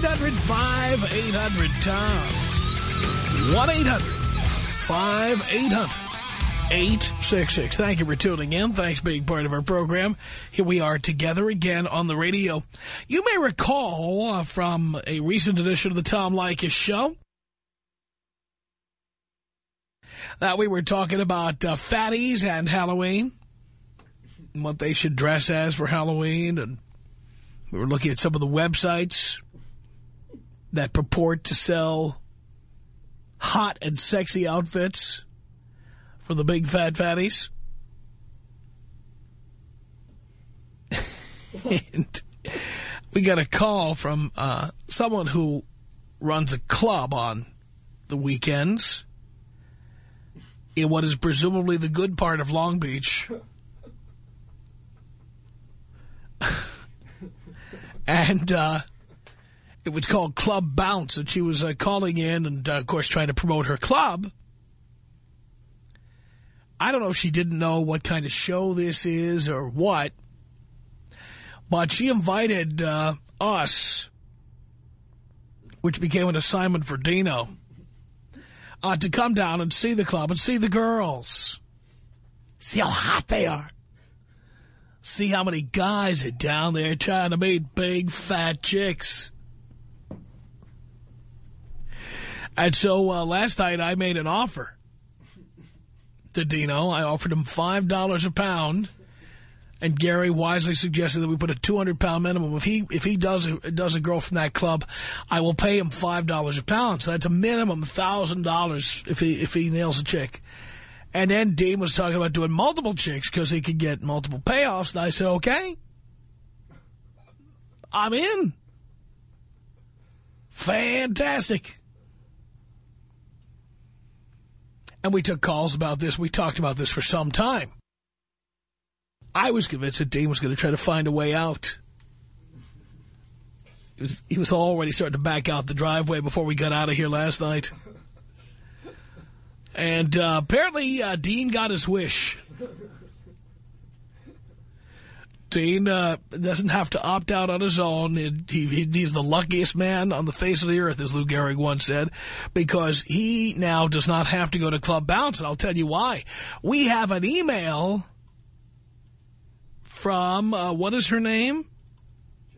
1-800-5800-TOM. 1-800-5800-866. Thank you for tuning in. Thanks for being part of our program. Here we are together again on the radio. You may recall uh, from a recent edition of the Tom Leykis Show that we were talking about uh, fatties and Halloween, and what they should dress as for Halloween, and we were looking at some of the websites that purport to sell hot and sexy outfits for the big fat fatties. and we got a call from uh, someone who runs a club on the weekends in what is presumably the good part of Long Beach. and uh, it was called Club Bounce, and she was uh, calling in and, uh, of course, trying to promote her club. I don't know if she didn't know what kind of show this is or what, but she invited uh, us, which became an assignment for Dino, uh, to come down and see the club and see the girls. See how hot they are. See how many guys are down there trying to meet big, fat chicks. And so uh, last night I made an offer to Dino. I offered him $5 a pound. And Gary wisely suggested that we put a 200-pound minimum. If he if he does a, does a girl from that club, I will pay him $5 a pound. So that's a minimum $1,000 if he if he nails a chick. And then Dean was talking about doing multiple chicks because he could get multiple payoffs. And I said, okay, I'm in. Fantastic. And we took calls about this. We talked about this for some time. I was convinced that Dean was going to try to find a way out. He was, he was already starting to back out the driveway before we got out of here last night. And uh, apparently uh, Dean got his wish. Dean uh, doesn't have to opt out on his own. He, he, he's the luckiest man on the face of the earth, as Lou Gehrig once said, because he now does not have to go to Club Bounce, and I'll tell you why. We have an email from, uh, what is her name?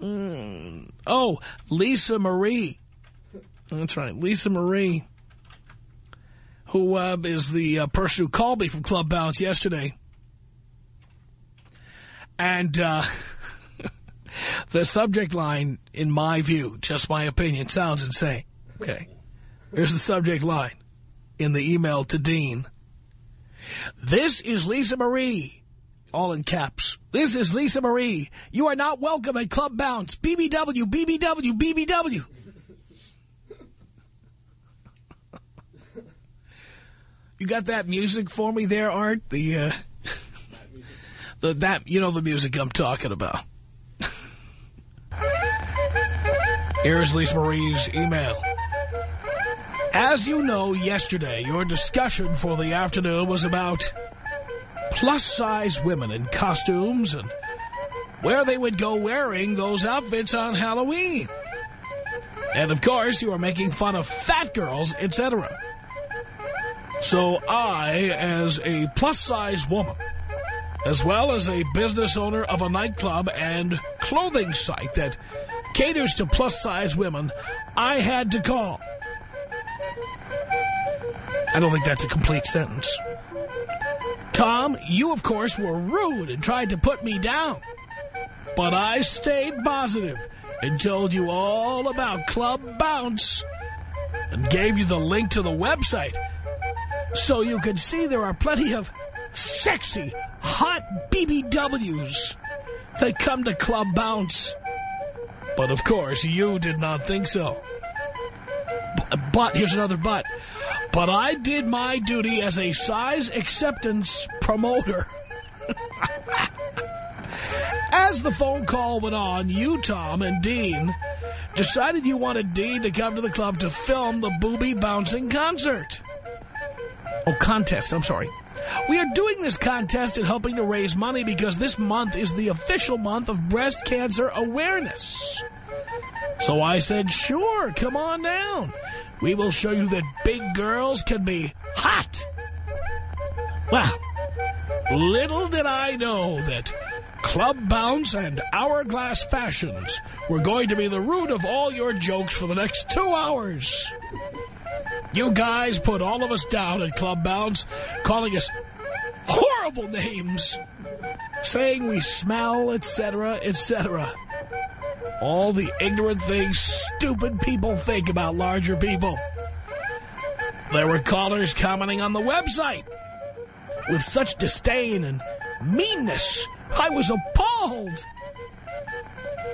Mm, oh, Lisa Marie. That's right, Lisa Marie, who uh, is the uh, person who called me from Club Bounce yesterday. And uh, the subject line, in my view, just my opinion, sounds insane. Okay. Here's the subject line in the email to Dean. This is Lisa Marie, all in caps. This is Lisa Marie. You are not welcome at Club Bounce. BBW, BBW, BBW. You got that music for me there, Art? The, uh, the that you know the music I'm talking about. Here's Lisa Marie's email. As you know, yesterday, your discussion for the afternoon was about plus-size women in costumes and where they would go wearing those outfits on Halloween. And, of course, you are making fun of fat girls, etc. So I, as a plus-size woman, as well as a business owner of a nightclub and clothing site that caters to plus-size women, I had to call. I don't think that's a complete sentence. Tom, you, of course, were rude and tried to put me down. But I stayed positive and told you all about Club Bounce and gave you the link to the website so you could see there are plenty of sexy, hot BBWs that come to Club Bounce. But, of course, you did not think so. But, here's another but. But I did my duty as a size acceptance promoter. As the phone call went on, you, Tom, and Dean decided you wanted Dean to come to the club to film the booby bouncing concert. Oh, contest, I'm sorry. We are doing this contest and helping to raise money because this month is the official month of breast cancer awareness. So I said, sure, come on down. We will show you that big girls can be hot. Well, little did I know that Club Bounce and Hourglass Fashions were going to be the root of all your jokes for the next two hours. You guys put all of us down at Club Bounce, calling us horrible names, saying we smell, etc., etc. All the ignorant things stupid people think about larger people. There were callers commenting on the website with such disdain and meanness. I was appalled.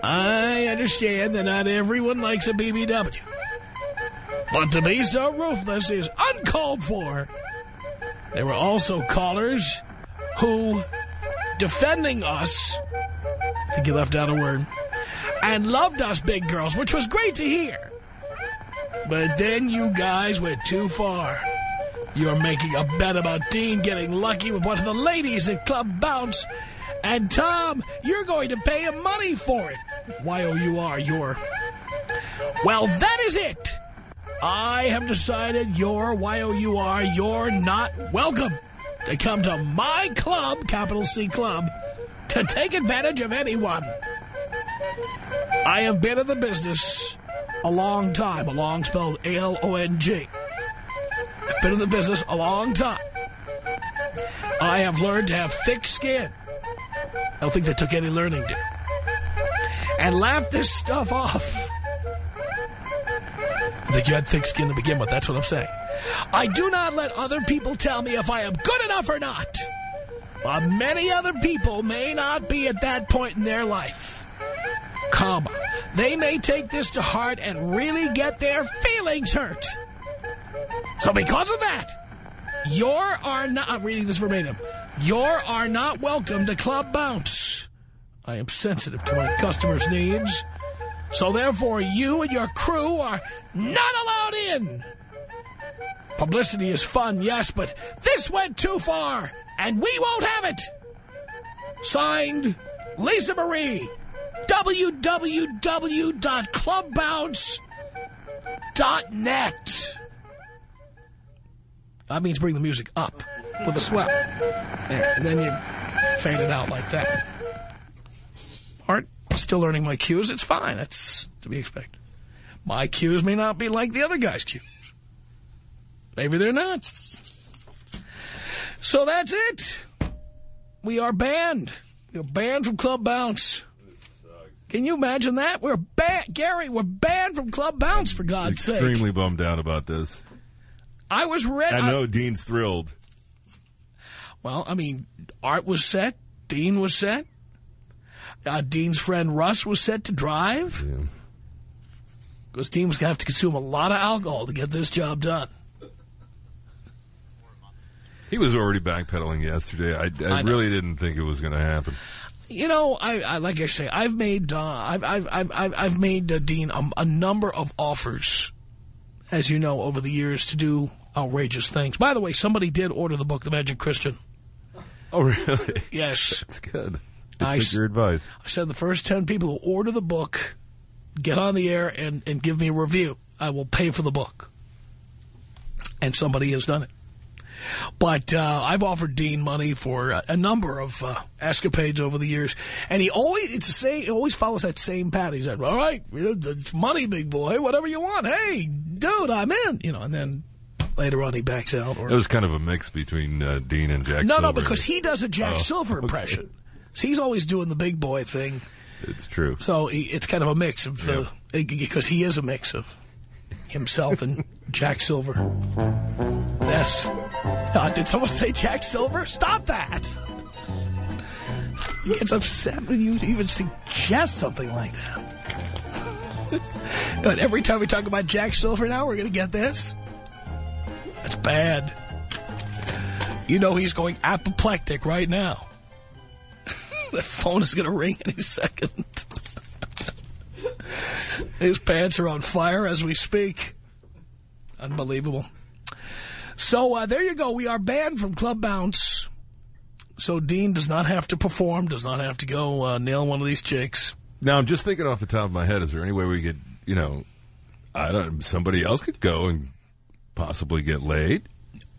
I understand that not everyone likes a BBW. But to be so ruthless is uncalled for. There were also callers who, defending us, I think you left out a word, and loved us big girls, which was great to hear. But then you guys went too far. You're making a bet about Dean getting lucky with one of the ladies at Club Bounce. And Tom, you're going to pay him money for it. Y-O-U-R, you're... Your Well, that is it. I have decided you're, Y-O-U-R, you're not welcome to come to my club, capital C club, to take advantage of anyone. I have been in the business a long time, a long spelled A-L-O-N-G. I've been in the business a long time. I have learned to have thick skin. I don't think that took any learning to. And laugh this stuff off. You had thick skin to begin with. That's what I'm saying. I do not let other people tell me if I am good enough or not. Many other people may not be at that point in their life. Comma. They may take this to heart and really get their feelings hurt. So because of that, you are not, I'm reading this verbatim, you are not welcome to Club Bounce. I am sensitive to my customers' needs. So therefore, you and your crew are not allowed in. Publicity is fun, yes, but this went too far, and we won't have it. Signed, Lisa Marie, www.clubbounce.net. That means bring the music up with a swell. And then you fade it out like that. Art, still learning my cues. It's fine. That's to be expected. My cues may not be like the other guy's cues. Maybe they're not. So that's it. We are banned. We're banned from Club Bounce. Can you imagine that? We're banned. Gary, we're banned from Club Bounce, for God's Extremely sake. Extremely bummed out about this. I was ready. I know I, Dean's thrilled. Well, I mean, Art was set. Dean was set. Uh, Dean's friend Russ was set to drive. Yeah. Because Dean was going to have to consume a lot of alcohol to get this job done. He was already backpedaling yesterday. I, I, I really didn't think it was going to happen. You know, I, I, like I say, I've made uh, I've, I've I've I've made uh, Dean a, a number of offers, as you know, over the years to do outrageous things. By the way, somebody did order the book, The Magic Christian. Oh, really? Yes. That's good. I took your advice. I said the first 10 people who order the book, get on the air and, and give me a review. I will pay for the book. And somebody has done it. But uh, I've offered Dean money for a, a number of uh, escapades over the years, and he always it's the same. He always follows that same pattern. He said, "All right, it's money, big boy. Whatever you want. Hey, dude, I'm in." You know, and then later on he backs out. Or, it was kind of a mix between uh, Dean and Jack. No, Silver. no, because he does a Jack Oh, Silver impression. okay. So he's always doing the big boy thing. It's true. So he, it's kind of a mix of, Yeah. uh, because he is a mix of himself and Jack Silver. Yes. Uh, did someone say Jack Silver? Stop that. He gets upset when you even suggest something like that. but every time we talk about Jack Silver now, we're going to get this. That's bad. You know he's going apoplectic right now. The phone is going to ring any second. His pants are on fire as we speak. Unbelievable. So uh, there you go. We are banned from Club Bounce. So Dean does not have to perform, does not have to go uh, nail one of these chicks. Now I'm just thinking off the top of my head. Is there any way we could, you know, I don't. Somebody else could go and possibly get laid.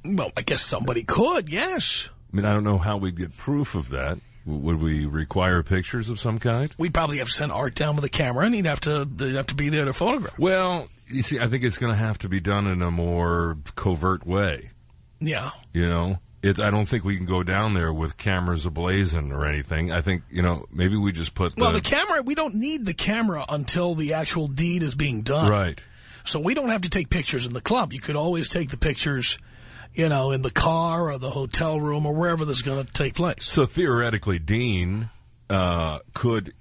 Well, I guess somebody could, yes. I mean, I don't know how we'd get proof of that. Would we require pictures of some kind? We'd probably have to send Art down with a camera, and he'd have to, he'd have to be there to photograph. Well, you see, I think it's going to have to be done in a more covert way. Yeah. You know, it. I don't think we can go down there with cameras ablazing or anything. I think you know maybe we just put the, Well, the camera, we don't need the camera until the actual deed is being done. right. So we don't have to take pictures in the club. You could always take the pictures, you know, in the car or the hotel room or wherever this is going to take place. So theoretically, Dean uh, could,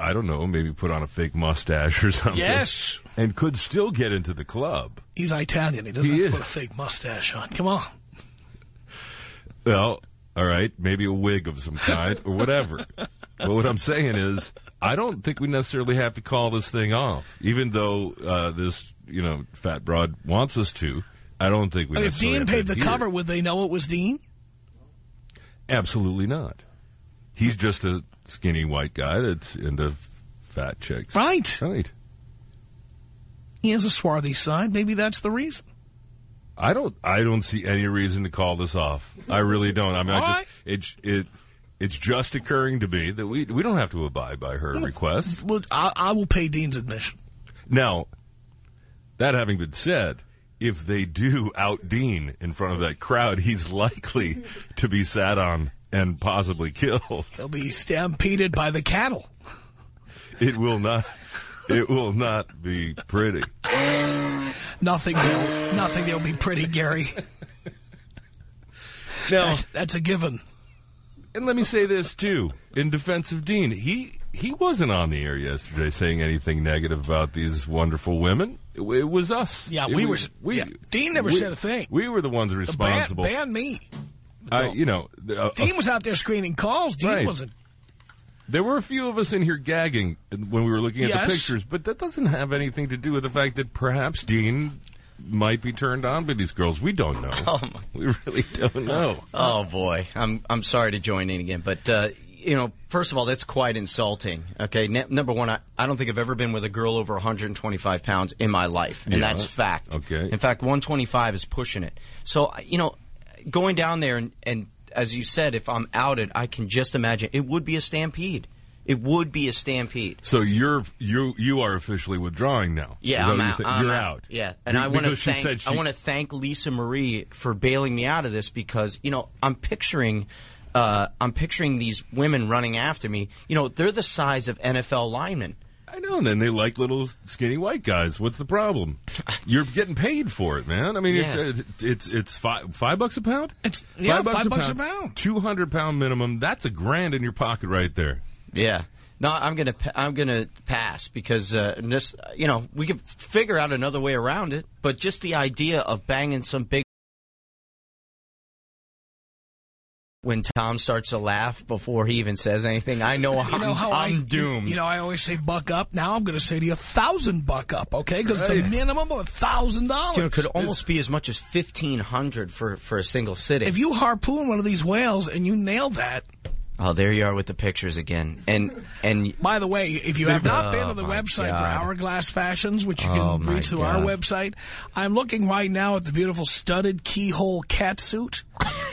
I don't know, maybe put on a fake mustache or something. Yes. and could still get into the club. He's Italian. He doesn't He have to put a fake mustache on. Come on. Well, all right, maybe a wig of some kind or whatever. but what I'm saying is, I don't think we necessarily have to call this thing off, even though uh, this, you know, fat broad wants us to. I don't think we. if necessarily Dean have to paid the adhere. cover, would they know it was Dean? absolutely not. He's just a skinny white guy that's into fat chicks. Right. Right. He has a swarthy side. Maybe that's the reason. I don't. I don't see any reason to call this off. I really don't. I mean, I right. just it it it's just occurring to me that we we don't have to abide by her request. Well, I, I will pay Dean's admission. Now, that having been said, if they do out Dean in front of that crowd, he's likely to be sat on and possibly killed. They'll be stampeded by the cattle. It will not. It will not be pretty. Nothing. They'll, nothing. They'll be pretty, Gary. Now, That- that's a given. And let me say this too, in defense of Dean, he he wasn't on the air yesterday saying anything negative about these wonderful women. It, it was us. Yeah, It we was- were- yeah, Dean never we- said a thing. We were the ones Ban, responsible. ban me. I, you know, the- uh, Dean was out there screening calls. Dean Right. wasn't. there were a few of us in here gagging when we were looking at Yes. the pictures, but that doesn't have anything to do with the fact that perhaps Dean might be turned on by these girls. We don't know. Oh, my- We really don't know. Oh boy, I'm I'm sorry to join in again, but uh, you know, first of all, that's quite insulting. Okay, N- number one, I, I don't think I've ever been with a girl over 125 pounds in my life, and Yeah. that's fact. Okay. In fact, 125 is pushing it. So you know, going down there and, and as you said, if I'm outed, I can just imagine it would be a stampede. It would be a stampede. So you're you you are officially withdrawing now. Yeah, I'm out. You're. I'm You're out. out. Yeah, and Be- I want to because she thank she- I want to thank Lisa Marie for bailing me out of this because you know I'm picturing. Uh, I'm picturing these women running after me. You know, they're the size of NFL linemen. I know, and then they like little skinny white guys. What's the problem? You're getting paid for it, man. I mean, Yeah. it's it's it's it's five five bucks a pound. It's yeah, five bucks a pound. Two hundred pound minimum. That's a grand in your pocket right there. Yeah. No, I'm gonna I'm gonna pass because uh, this you know we could figure out another way around it, but just the idea of banging some big when Tom starts to laugh before he even says anything, I know I'm, You know how I'm I, doomed. You know, I always say buck up. Now I'm going to say to you, a thousand buck up, okay? Because it's a minimum of a thousand dollars. it could almost be as much as fifteen hundred for for a single sitting. If you harpoon one of these whales and you nail that, Oh, there you are with the pictures again. And and By the way, if you have not been Oh, to the my website for Hourglass Fashions, which you Oh, can my reach through our website, I'm looking right now at the beautiful studded keyhole cat suit.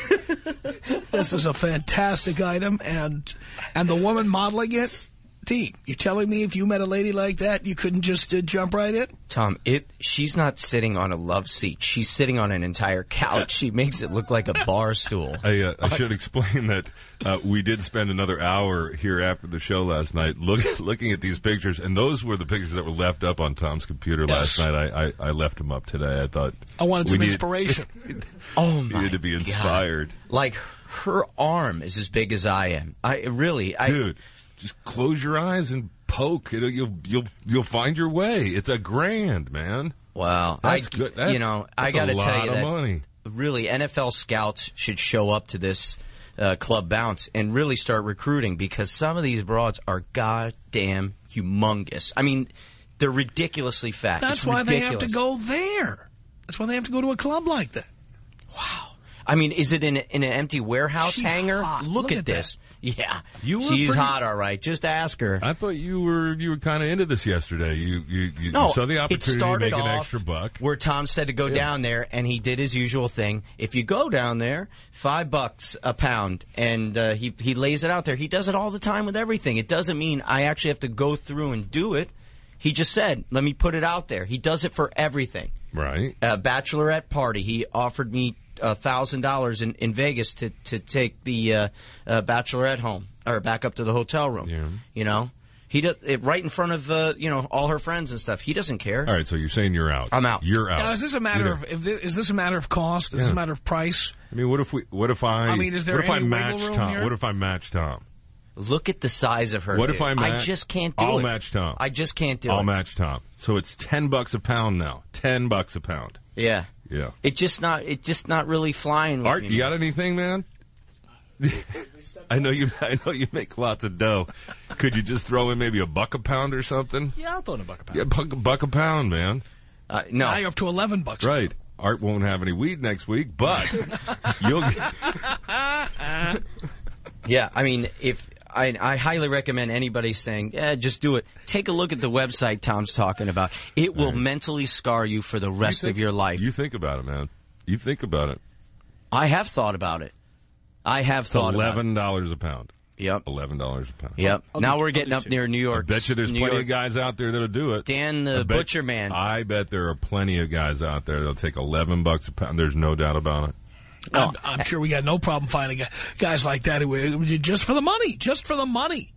this is a fantastic item, and and the woman modeling it, T, you're telling me if you met a lady like that, you couldn't just uh, jump right in? Tom, it she's not sitting on a love seat. She's sitting on an entire couch. She makes it look like a bar stool. I, uh, I should explain that uh, we did spend another hour here after the show last night look, looking at these pictures, and those were the pictures that were left up on Tom's computer last night. I, I, I left them up today. I thought I wanted some needed- inspiration. Oh my needed to be God. inspired. Like her arm is as big as I am. I really, I Dude, just close your eyes and poke. It'll, you'll you'll you'll find your way. It's a grand, man. wow. That's I, good. That's, you know, I got to tell you that money. really NFL scouts should show up to this uh, club bounce and really start recruiting because some of these broads are goddamn humongous. I mean, they're ridiculously fat. That's It's why they have to go there. That's why they have to go to a club like that. Wow. I mean, is it in, a, in an empty warehouse She's hanger? hot. Look, Look at, at this. Yeah, You she's pretty- hot, all right. Just ask her. I thought you were you were kind of into this yesterday. You you, you, No, saw the opportunity to make an extra buck. Where Tom said to go down there, and he did his usual thing. If you go down there, five bucks a pound, and uh, he he lays it out there. He does it all the time with everything. It doesn't mean I actually have to go through and do it. He just said, "Let me put it out there." He does it for everything. Right. A bachelorette party. He offered me thousand dollars in in Vegas to to take the uh, uh, bachelorette home or back up to the hotel room. Yeah. You know. He does it right in front of uh, you know all her friends and stuff. He doesn't care. All right. So you're saying you're out. I'm out. You're out. Now, is this a matter You're of if this, is this a matter of cost? Is this a matter of price? I mean, what if we? What if I? I mean, is there what if I any wiggle match room Tom? here? What if I match Tom? Look at the size of her. What if dude. I match? I just can't do I'll it. match Tom. I just can't do it. I'll match Tom. So it's ten bucks a pound now. Ten bucks a pound. Yeah. Yeah. It just not. It just not really flying. With Art, me, you got anything, man? I know you. I know you make lots of dough. Could you just throw in maybe a buck a pound or something? Yeah, I'll throw in a buck a pound. Yeah, buck, buck a pound, man. Uh, no. Now you're up to 11 bucks. Right. Art won't have any weed next week, but you'll. Get, Yeah, I mean, if I, I highly recommend anybody saying, "Yeah, just do it." Take a look at the website Tom's talking about. It will mentally scar you for the rest think- of your life. You think about it, man. You think about it. I have thought about it. I have It's thought eleven dollars a pound. Yep. Eleven dollars a pound. Yep. I'll now do- we're getting up two. near New York. I York. bet you there's New plenty York. of guys out there that'll do it. Dan the bet- Butcher Man. I bet there are plenty of guys out there that'll take eleven bucks a pound. There's no doubt about it. I'm, I'm sure we got no problem finding guys like that who just for the money, just for the money.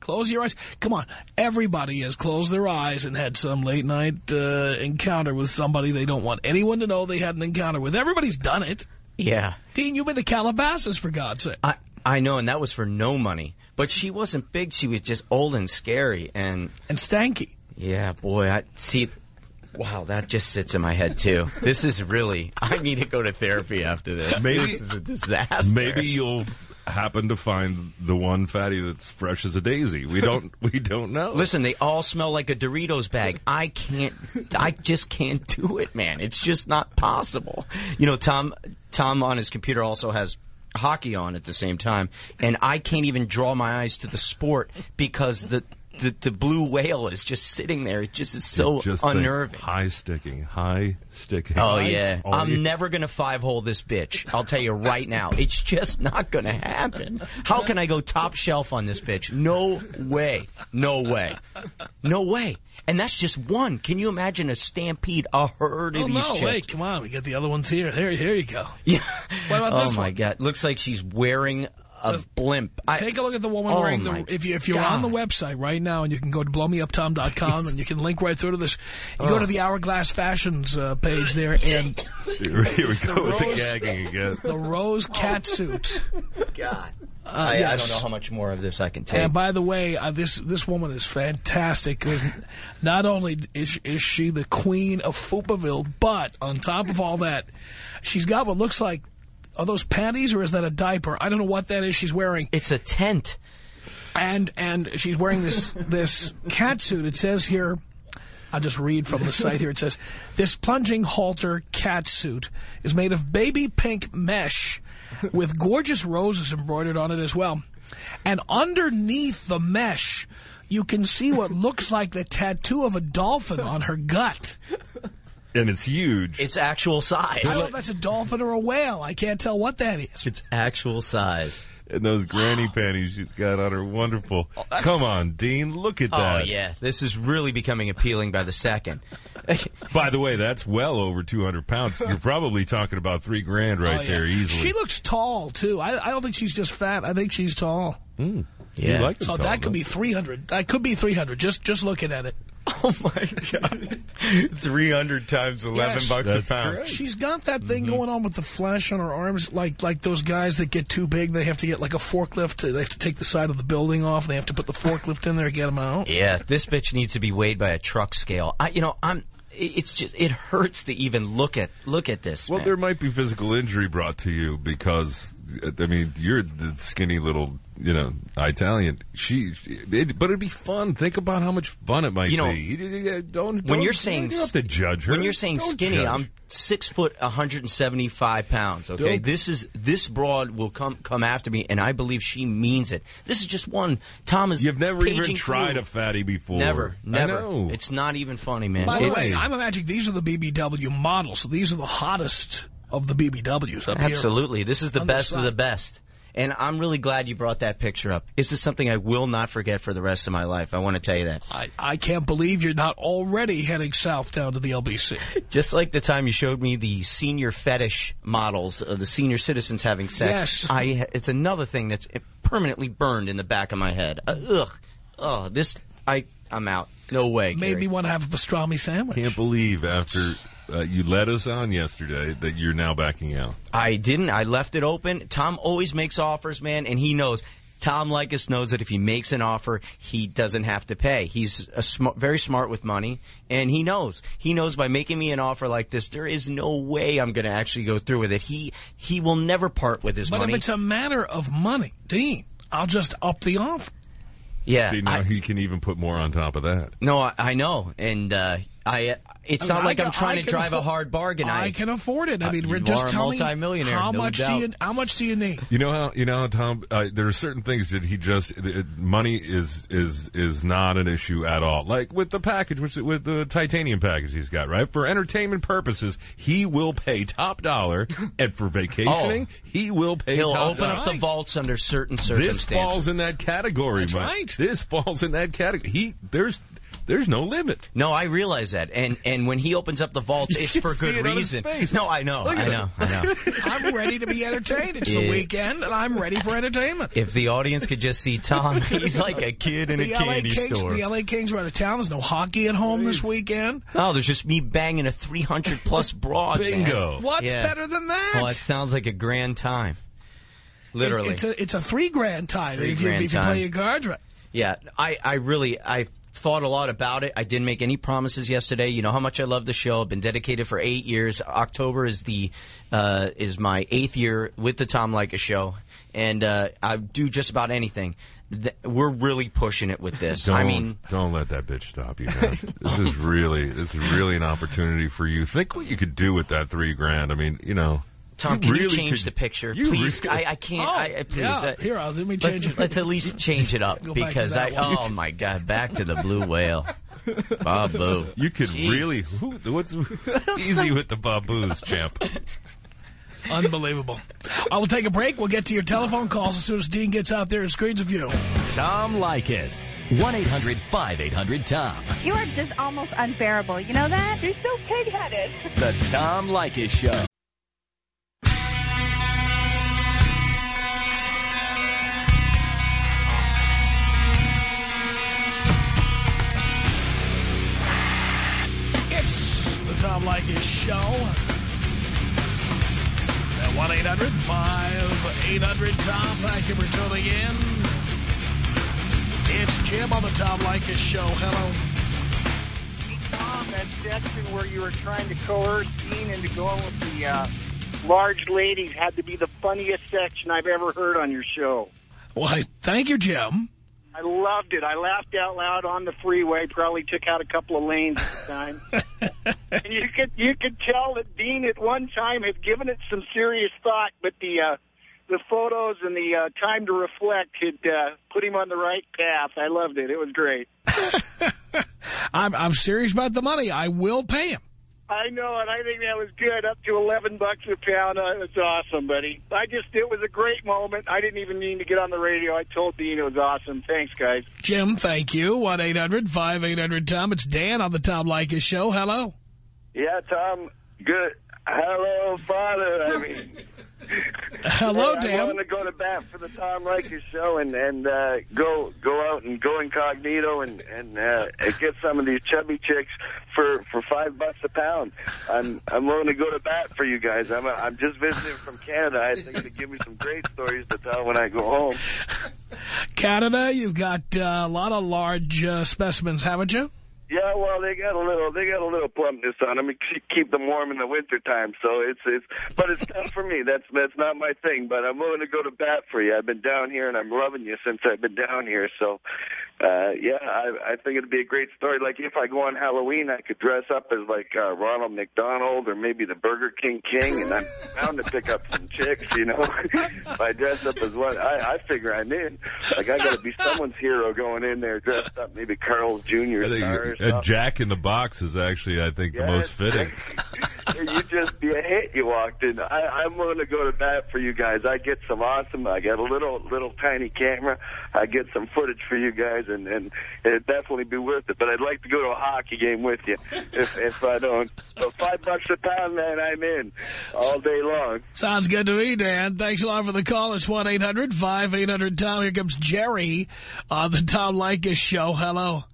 Close your eyes. Come on. Everybody has closed their eyes and had some late night uh, encounter with somebody they don't want anyone to know they had an encounter with. Everybody's done it. yeah. Dean, you've been to Calabasas, for God's sake. I I know, and that was for no money. But she wasn't big. She was just old and scary. And And stanky. yeah, boy, I see. Wow, that just sits in my head too. This is really. I need to go to therapy after this. Maybe- this is a disaster. Maybe you'll happen to find the one fatty that's fresh as a daisy. We don't. we don't know. Listen, they all smell like a Doritos bag. I can't. I just can't do it, man. It's just not possible. You know, Tom. Tom on his computer also has hockey on at the same time, and I can't even draw my eyes to the sport because the the, the blue whale is just sitting there. It just is so Just unnerving. high sticking. High sticking. Oh Right? yeah, Oh, I'm yeah. never gonna five hole this bitch. I'll tell you right now, it's just not gonna happen. How can I go top shelf on this bitch? No way, no way, no way. And that's just one. Can you imagine a stampede, a herd of Oh, these no, chicks? wait, come on. We got the other ones here. Here, here you go. Yeah. What about oh this my one? god, looks like she's wearing a blimp. Take a look at the woman Oh, wearing the. If you if you're on the website right now, and you can go to blowmeuptom.com, and you can link right through to this. You go to the Hourglass Fashions uh, page there, and Here we go with the the rose- gagging again. the rose cat suit. God. I, I Uh, yes. don't know how much more of this I can take. And by the way, uh, this this woman is fantastic. 'cause Not only is, is she the queen of Foopaville, but on top of all that, she's got what looks like. Are those panties or is that a diaper? I don't know what that is she's wearing. it's a tent. and and she's wearing this this cat suit. It says here, I'll just read from the site here. It says, this plunging halter cat suit is made of baby pink mesh with gorgeous roses embroidered on it as well. And underneath the mesh, you can see what looks like the tattoo of a dolphin on her gut. And it's huge. It's actual size. I don't know if that's a dolphin or a whale. I can't tell what that is. It's actual size. and those granny panties she's got on are wonderful. Oh, Come on, Dean, look at oh, that. Oh, yeah. This is really becoming appealing by the second. By the way, that's well over 200 pounds. You're probably talking about three grand right Oh, yeah. there easily. She looks tall, too. I, I don't think she's just fat. I think she's tall. Hmm. You yeah. like So though, that could be 300. That could be 300, just just looking at it. Oh, my God. 300 times 11 Yes. bucks a pound. correct. She's got that thing mm-hmm. going on with the flesh on her arms, like like those guys that get too big. They have to get like a forklift. To, they have to take the side of the building off. They have to put the forklift in there to get them out. Yeah, this bitch needs to be weighed by a truck scale. I, you know, I'm. It's just it hurts to even look at look at this. Well, man. there might be physical injury brought to you because, I mean, you're the skinny little, you know, Italian. She, it, but it'd be fun. Think about how much fun it might You know, be. You- you- you Don't, when don't- you're saying you don't have to judge her. When you're saying Don't skinny, judge. I'm six foot, 175 pounds. Okay, Don't- this is this broad will come come after me, and I believe she means it. This is just one. Tom is. You've never even tried through. a fatty before. Never, I never. know. It's not even funny, man. By the It- way, I'm imagining these are the BBW models. So these are the hottest of the BBWs up here. Absolutely. This is the on the best of the best. And I'm really glad you brought that picture up. This is something I will not forget for the rest of my life. I want to tell you that. I, I can't believe you're not already heading south down to the LBC. Just like the time you showed me the senior fetish models, of the senior citizens having sex. Yes. I it's another thing that's permanently burned in the back of my head. Uh, ugh. Oh, this I I'm out. No way. Made Gary. me want to have a pastrami sandwich. Can't believe after uh, you let us on yesterday that you're now backing out. I didn't. I left it open. Tom always makes offers, man, and he knows. Tom Leykis knows that if he makes an offer, he doesn't have to pay. He's a sm- very smart with money, and he knows. He knows by making me an offer like this, there is no way I'm going to actually go through with it. He he will never part with his But money. if it's a matter of money, Dean, I'll just up the offer. yeah, See, now I- he can even put more on top of that. no, I, I know, and uh, I. It's I not like I I'm trying I to drive a hard bargain. I can afford it. I Uh, mean, you just are a tell me how no much do you how much do you need? You know how you know how Tom. Uh, there are certain things that he just it, money is is is not an issue at all. Like with the package, which with the titanium package he's got right for entertainment purposes, he will pay top dollar, and for vacationing, he will pay. He'll top open dollar. up the vaults under certain circumstances. This falls in that category, That's Mike. right. This falls in that category. He there's there's no limit. No, I realize that, and and when he opens up the vaults, it's for good it reason. No, I know, I know. I know. I'm ready to be entertained. It's the weekend, and I'm ready for entertainment. If the audience could just see Tom, he's like a kid in a the LA candy Kings, store. the LA Kings are out of town. There's no hockey at home this weekend. No, there's just me banging a 300 plus broad. man. Bingo. What's Yeah. better than that? Well, it sounds like a grand time. Literally. It's, it's a it's a three grand tie Three if you, grand if you play your cards right. Yeah, I, I really, I thought a lot about it. I didn't make any promises yesterday. You know how much I love the show. I've been dedicated for eight years. October is the, uh, is my eighth year with the Tom Leykis show. And, uh, I do just about anything. Th- We're really pushing it with this. Don't, I mean, don't let that bitch stop you. Man. this is really, this is really an opportunity for you. Think what you could do with that three grand. I mean, you know, Tom, can you change could- the picture, you please? really- I, I can't. Oh, I, I- please. yeah. uh, Here, I'll- let me change let's, it. let's at least change it up Go back to because I. one. Oh my God! Back to the blue whale, Babu. You could Jeez. really. Who, what's easy with the baboos, champ? Unbelievable. I will take a break. We'll get to your telephone calls as soon as Dean gets out there and screens a few. Tom Leykis. 1-800-5800-TOM. You are just almost unbearable. You know that? You're so pig-headed. The Tom Leykis Show. Tom Leykis Show. At 1-800-5800-TOM. Thank you for tuning in. It's Jim on the Tom Leykis Show. Hello. Tom, that section where you were trying to coerce Dean into going with the uh, large ladies had to be the funniest section I've ever heard on your show. Why, thank you, Jim. I loved it. I laughed out loud on the freeway. Probably took out a couple of lanes at the time. and you could you could tell that Dean at one time had given it some serious thought, but the uh, the photos and the uh, time to reflect had uh, put him on the right path. I loved it. It was great. I'm, I'm serious about the money. I will pay him. I know, and I think that was good. Up to 11 bucks a pound. Uh, It's awesome, buddy. I just, it was a great moment. I didn't even mean to get on the radio. I told Dean it was awesome. Thanks, guys. Jim, thank you. 1-800-5800-TOM. It's Dan on the Tom Leykis Show. Hello. Yeah, Tom. Good. Hello, Father. I mean, Hello, hey, Dan. I'm want to go to bat for the Tom Leykis show and and uh, go go out and go incognito and and uh, get some of these chubby chicks for for five bucks a pound. I'm I'm willing to go to bat for you guys. I'm I'm just visiting from Canada. I think to give me some great stories to tell when I go home. Canada, you've got uh, a lot of large uh, specimens, haven't you? Yeah, well, they got a little, they got a little plumpness on them. Keep- Keep them warm in the winter time. So it's, it's, but it's tough for me. That's, that's not my thing. But I'm willing to go to bat for you. I've been down here and I'm loving you since I've been down here. So, uh, yeah, I, I think it'd be a great story. Like if I go on Halloween, I could dress up as like uh, Ronald McDonald or maybe the Burger King King, and I'm bound to pick up some chicks. You know, if I dress up as what I, I figure I'm in. Like I got to be someone's hero going in there dressed up. Maybe Carl's Jr. Think star a. Jack in the Box is actually, I think, the most fitting. you just be a hit. You walked in. I, I'm willing to go to bat for you guys. I get some awesome. I got a little little tiny camera. I get some footage for you guys, and and it'd definitely be worth it. But I'd like to go to a hockey game with you if if I don't. So five bucks a pound, man. I'm in all day long. Sounds good to me, Dan. Thanks a lot for the call. It's 1-800-5800-TOM. Here comes Jerry on the Tom Leykis Show. Hello.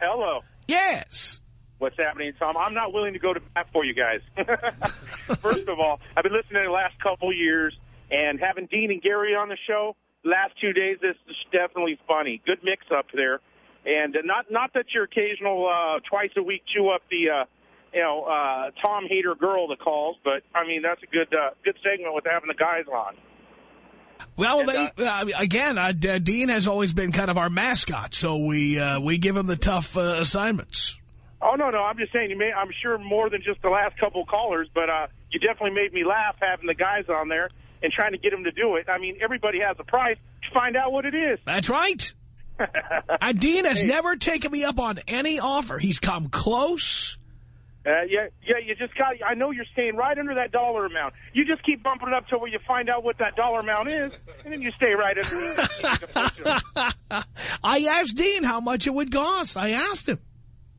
Hello. Yes. What's happening, Tom? I'm not willing to go to bat for you guys. First of all, I've been listening the last couple years, and having Dean and Gary on the show last two days is definitely funny. Good mix up there, and uh, not not that your occasional uh, twice a week chew up the uh, you know uh, Tom hater girl that calls, but I mean that's a good uh, good segment with having the guys on. Well, And, they, uh, again, uh, Dean has always been kind of our mascot, so we uh, we give him the tough uh, assignments. Oh no, no, I'm just saying you may. I'm sure more than just the last couple callers, but uh, you definitely made me laugh having the guys on there and trying to get them to do it. I mean, everybody has a price. To find out what it is. That's right. Dean has never taken me up on any offer. He's come close. Uh, yeah, yeah. You just got. I know you're staying right under that dollar amount. You just keep bumping it up till where you find out what that dollar amount is, and then you stay right underneath. I asked Dean how much it would cost. I asked him.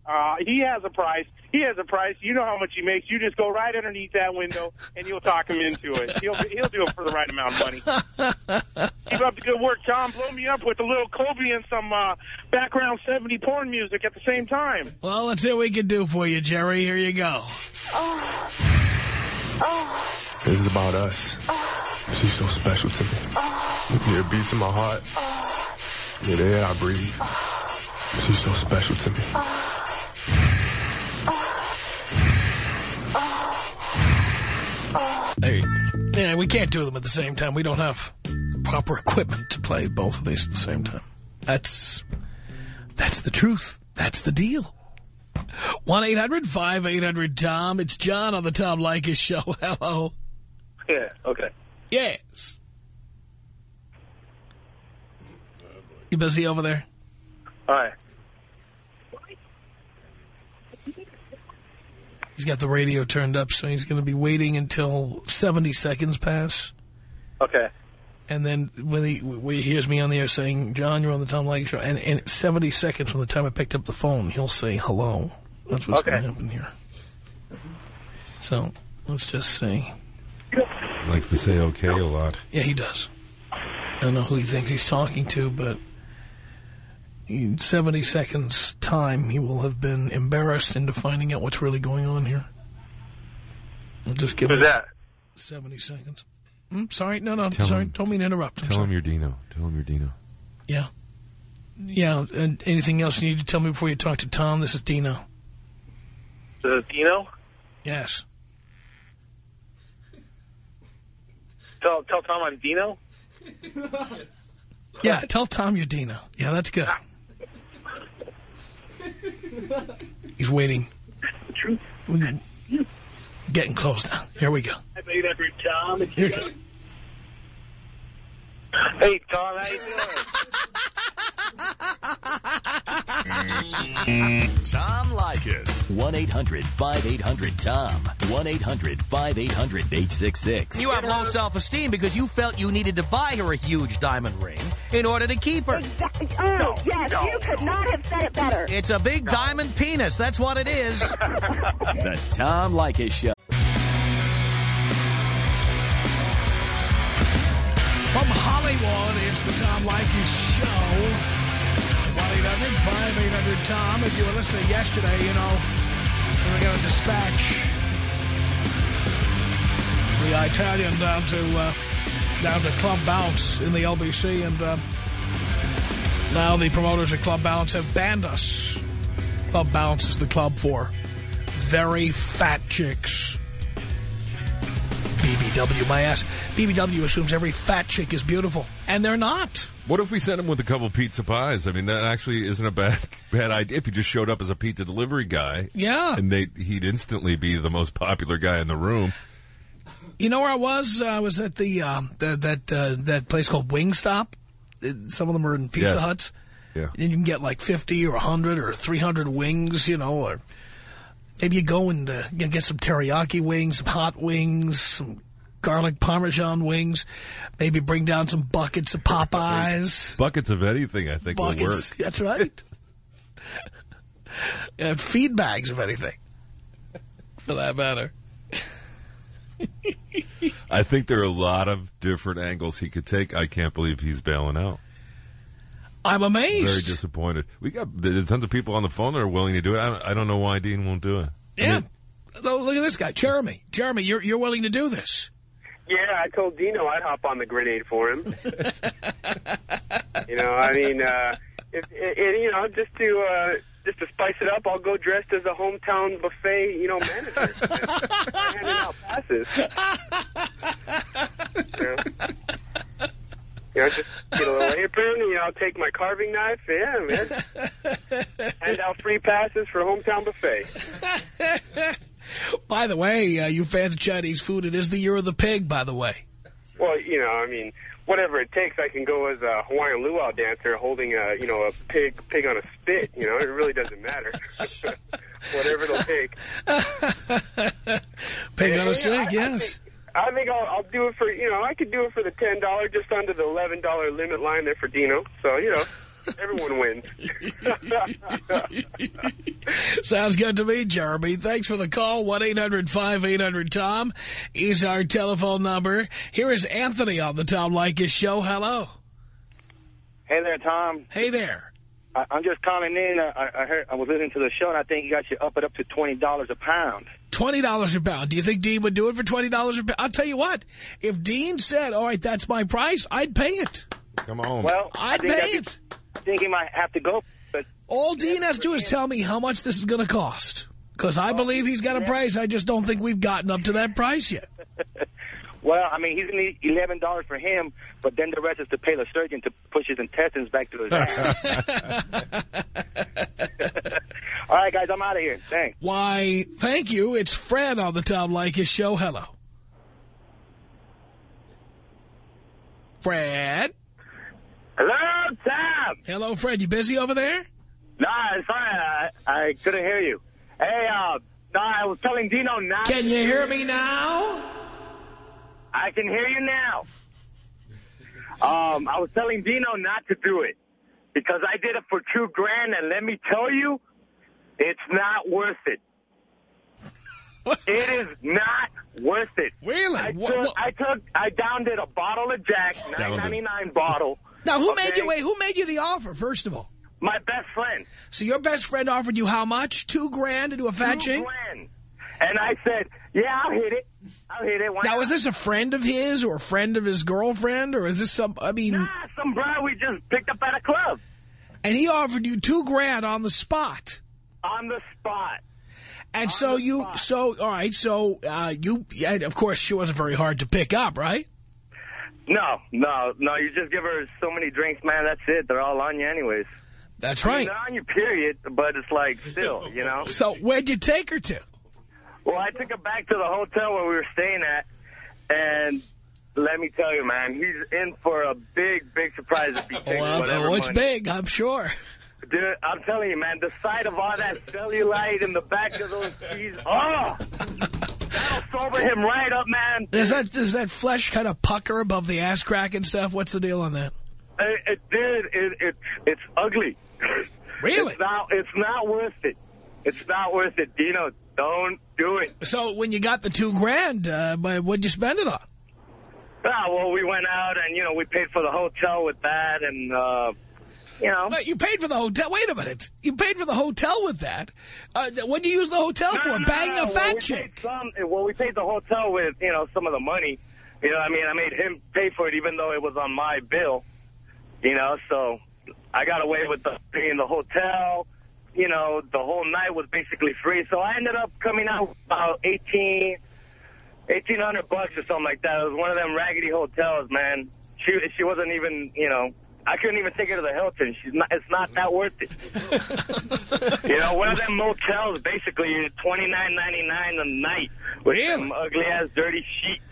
Uh, he has a price. He has a price. You know how much he makes. You just go right underneath that window, and you'll talk him into it. He'll he'll do it for the right amount of money. Keep up the good work, Tom. Blow me up with a little Kobe and some uh, background 70 porn music at the same time. Well, let's see what we can do for you, Jerry. Here you go. This is about us. She's so special to me. Yeah, it beats in my heart. Yeah, the air I breathe. She's so special to me. Hey, yeah, we can't do them at the same time. We don't have proper equipment to play both of these at the same time. That's that's the truth. That's the deal. 1-800-5800-TOM. It's John on the Tom Leykis Show. Hello. Yeah. Okay. Yes. You busy over there? All He's got the radio turned up, so he's going to be waiting until 70 seconds pass. Okay. And then when he, when he hears me on the air saying, John, you're on the Tom Leykis Show, and, and 70 seconds from the time I picked up the phone, he'll say hello. That's what's going to happen here. So, let's just see. Likes to say okay a lot. Yeah, he does. I don't know who he thinks he's talking to, but in 70 seconds time, he will have been embarrassed into finding out what's really going on here. I'll just give Who's him that? 70 seconds. Hmm, sorry, no, no, Tell sorry, him- told me to interrupt. I'm Tell sorry. him you're Dino. Tell him you're Dino. Yeah. Yeah, and anything else you need to tell me before you talk to Tom? This is Dino. Is it Dino? Yes. Tell tell Tom I'm Dino. yes. Yeah, tell Tom you're Dino. Yeah, that's good. He's waiting. Getting close now. Here we go. Here we go. Hey, Tom, how you doing? Tom Leykis. 1-800-5800-TOM. 1-800-5800-866. You have low self-esteem because you felt you needed to buy her a huge diamond ring in order to keep her. Exactly. Oh, yes, you could not have said it better. It's a big diamond penis. That's what it is. The Tom Leykis Show. From Hollywood, it's the Tom Leykis Show. 1-800-5800-TOM. If you were listening yesterday, you know, we were going to dispatch the Italian down to uh, down to Club Bounce in the LBC, and uh, now the promoters at Club Bounce have banned us. Club Bounce is the club for very fat chicks. BBW, my ass. BBW assumes every fat chick is beautiful, and they're not. What if we sent him with a couple pizza pies? I mean, that actually isn't a bad bad idea. If he just showed up as a pizza delivery guy, Yeah. and they he'd instantly be the most popular guy in the room. You know where I was? I was at the, um, the that uh, that place called Wingstop. Uh, Some of them are in Pizza Yes. Huts. Yeah. And you can get like 50 or 100 or 300 wings, you know, or maybe you go and uh, you get some teriyaki wings, some hot wings, some garlic parmesan wings. Maybe bring down some buckets of Popeyes. Buckets of anything, I think, will work. Buckets. That's right. and feed bags of anything, for that matter. I think there are a lot of different angles he could take. I can't believe he's bailing out. I'm amazed. Very disappointed. We got there's tons of people on the phone that are willing to do it. I don't, I don't know why Dean won't do it. I Yeah. mean, Oh, look at this guy, Jeremy. Jeremy, you're you're willing to do this. Yeah, I told Dino I'd hop on the grenade for him. you know, I mean, uh, if, it, it, you know, just to uh, just to spice it up, I'll go dressed as a hometown buffet, you know, manager, handing out passes. You know? You know, just get a little apron, you know, I'll take my carving knife, yeah, man. Hand out free passes for hometown buffet. By the way, uh, you fans of Chinese food, it is the year of the pig, by the way. You know, I mean, whatever it takes, I can go as a Hawaiian luau dancer holding a, you know, a pig pig on a spit. You know, it really doesn't matter. whatever it'll take. Pig on a stick, I- I yes. think- I think I'll, I'll do it for, you know, I could do it for the $10, just under the $11 limit line there for Dino. So, you know, everyone wins. Sounds good to me, Jeremy. Thanks for the call. 1-800-5800-TOM is our telephone number. Here is Anthony on the Tom Leykis show. Hello. Hey there, Tom. Hey there. I, I'm just calling in. I, I- I heard I was listening to the show, and I think you guys should up it up to twenty dollars a pound. $20 a pound. Do you think Dean would do it for $20 a pound? I'll tell you what. If Dean said, all right, that's my price, I'd pay it. Come on. Well, I I'd think pay that'd it. I think he might have to go. But All Dean has to do is tell me how much this is going to cost. Because I believe he's got a price. I just don't think we've gotten up to that price yet. well, I mean, he's gonna need eleven dollars for him, but then the rest is to pay the surgeon to push his intestines back to his ass. All right, guys, I'm out of here. Thanks. Why, thank you. It's Fred on the Tom Leykis show. Hello. Fred. Hello, Sam. Hello, Fred. You busy over there? No, I'm sorry. I, I couldn't hear you. Hey, uh, no, I was telling Dino not. Can you hear me now? I can hear you now. Um, I was telling Dino not to do it because I did it for two grand, and let me tell you, it's not worth it. it is not worth it. Really? I took, What- what- I took, I downed it a bottle of Jack, nine ninety nine bottle. Now, who made you, wait, who made you the offer, first of all? My best friend. So your best friend offered you how much? Two grand to do a fat Two grand. And I said, yeah, I'll hit it. I'll hit it. Why Now, not? is this a friend of his or a friend of his girlfriend? Or is this some, I mean, Nah, some bro we just picked up at a club. and he offered you two grand on the spot. On the spot. And so you, so, all right, so uh, you, and of course she wasn't very hard to pick up, right? No, no, no. You just give her so many drinks, man. That's it. They're all on you anyways. That's I mean, right. they're on your period, but it's like still, you know. So where'd you take her to? Well, I took her back to the hotel where we were staying at, and let me tell you, man, he's in for a big, big surprise if he takes Well, whatever oh, it's money. big, I'm sure. Dude, I'm telling you, man, the sight of all that cellulite in the back of those cheese, oh, that'll sober him right up, man. Does that does that flesh kind of pucker above the ass crack and stuff? What's the deal on that? It, it did. It, it, it's ugly. Really? It's not, it's not worth it. It's not worth it. Dino, don't do it. So when you got the two grand, uh, what'd you spend it on? Ah, well, we went out and, you know, we paid for the hotel with that and, uh, you know. You paid for the hotel. Wait a minute. You paid for the hotel with that. Uh, what do you use the hotel No, for? no, no, Bang no. a Well, fat we chick. paid Some, well, we paid the hotel with, you know, some of the money. You know, I mean, I made him pay for it even though it was on my bill. You know, so I got away with the paying the hotel. You know, the whole night was basically free. So I ended up coming out with about 18, 1800 bucks or something like that. It was one of them raggedy hotels, man. She she wasn't even, you know, I couldn't even take her to the Hilton. She's not. It's not that worth it. you know, one of them motels basically is twenty nine ninety nine a night with some ugly ass dirty sheets.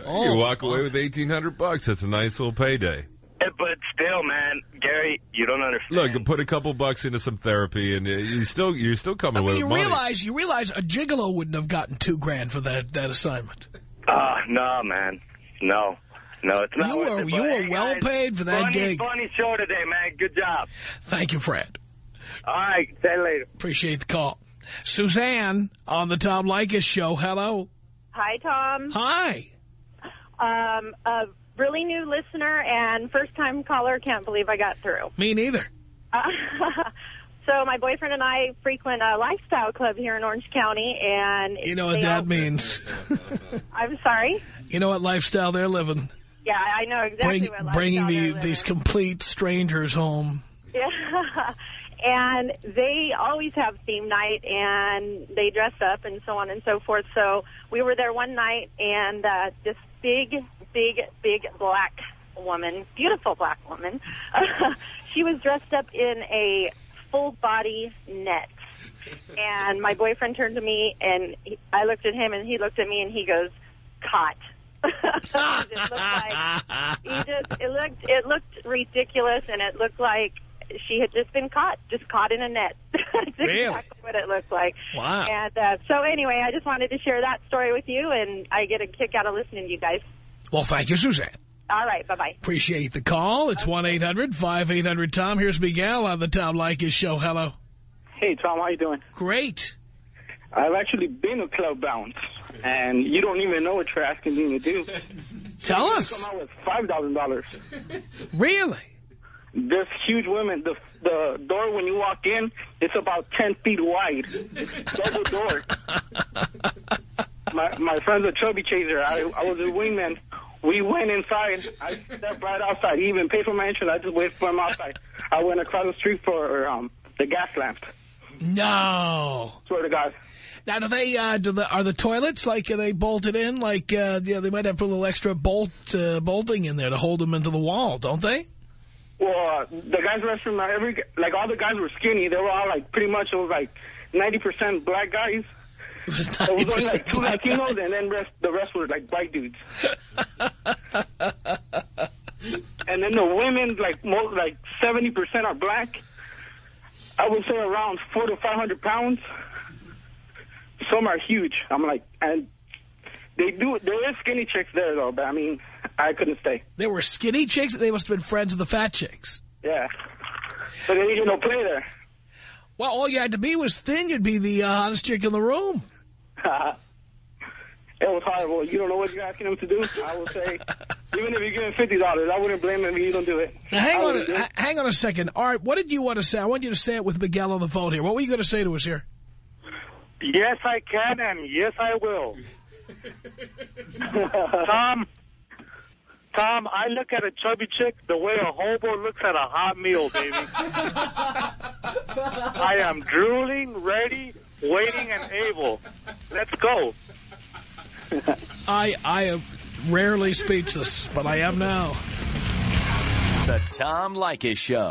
you walk away with 1800 bucks. That's a nice little payday. Eh, But still, man, Gary, you don't understand. Look, put a couple bucks into some therapy, and uh, you still you're still coming I away mean, you money. realize you realize a gigolo wouldn't have gotten two grand for that that assignment. Ah, no, man, no, no, it's not. You worth were it. you But, were hey, well guys, paid for that funny, gig. Funny show today, man. Good job. Thank you, Fred. All right, see you later. Appreciate the call. Suzanne on the Tom Leykis show. Hello. Hi, Tom. Hi. Um, a really new listener and first-time caller. Can't believe I got through. Me neither. Uh, so my boyfriend and I frequent a lifestyle club here in Orange County, and You know what that means. I'm sorry. You know what lifestyle they're living. Yeah, I know exactly Bring, bringing the, these complete strangers home. Yeah. and they always have theme night and they dress up and so on and so forth. So we were there one night and uh, this big, big, big black woman, beautiful black woman, she was dressed up in a full body net. And my boyfriend turned to me and he, I looked at him and he looked at me and he goes, caught. It looked like just it looked it looked ridiculous and it looked like she had just been caught just caught in a net That's Really? exactly what it looked like Wow. and uh, so anyway i just wanted to share that story with you and i get a kick out of listening to you guys Well, thank you, Suzanne. all right bye bye Appreciate the call. It's 1-800-5800-TOM. Here's Miguel on the Tom Leykis show. Hello. Hey, Tom, how you doing? Great. I've actually been a Club Bounce, and you don't even know what you're asking me to do. Tell You us. Come out with five thousand dollars. Really? This huge women. The the door when you walk in, it's about ten feet wide. It's double door. my my friend's a chubby chaser. I I was a wingman. We went inside. I stepped right outside. He even paid for my entrance. I just waited for him outside. I went across the street for um the gas lamp. No. Swear to God. Now, do they, uh, do the, are the toilets, like, are they bolted in? Like, uh, yeah, they might have put a little extra bolt, uh, bolting in there to hold them into the wall, don't they? Well, uh, the guys' restroom, uh, every like all the guys were skinny. They were all like pretty much it was like ninety percent black guys. It was There was only like two 90% black Latinos, guys. and then rest, the rest were like white dudes. and then the women, like most, like seventy percent are black. I would say around four to five hundred pounds. Some are huge. I'm like, and they do. There is skinny chicks there though, but I mean, I couldn't stay. There were skinny chicks. They must have been friends of the fat chicks. Yeah. So they didn't no play there. Well, all you had to be was thin. You'd be the uh, hottest chick in the room. It was horrible. You don't know what you're asking him to do. I will say, even if you're giving fifty dollars, I wouldn't blame him if you don't do it. Now, hang on, a, hang on a second. All right, what did you want to say? I want you to say it with Miguel on the phone here. What were you going to say to us here? Yes, I can, and yes, I will. Tom, Tom, I look at a chubby chick the way a hobo looks at a hot meal, baby. I am drooling, ready, waiting, and able. Let's go. I I uh, rarely speechless, but I am now. The Tom Leykis Show.